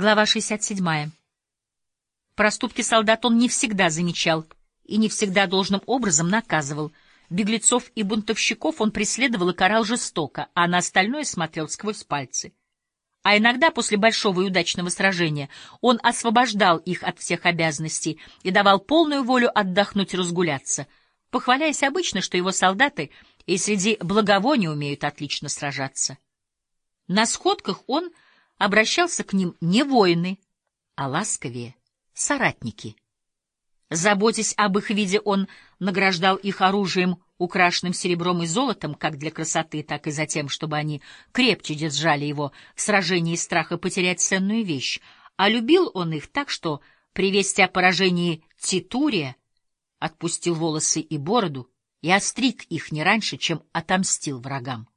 Глава 67. Проступки солдат он не всегда замечал и не всегда должным образом наказывал. Беглецов и бунтовщиков он преследовал и карал жестоко, а на остальное смотрел сквозь пальцы. А иногда после большого и удачного сражения он освобождал их от всех обязанностей и давал полную волю отдохнуть и разгуляться, похваляясь обычно, что его солдаты и среди благовоний умеют отлично сражаться. На сходках он обращался к ним не воины, а ласковее соратники. Заботясь об их виде, он награждал их оружием, украшенным серебром и золотом, как для красоты, так и за тем, чтобы они крепче держали его в сражении страха потерять ценную вещь. А любил он их так, что при вести о поражении Титурия отпустил волосы и бороду и остриг их не раньше, чем отомстил врагам.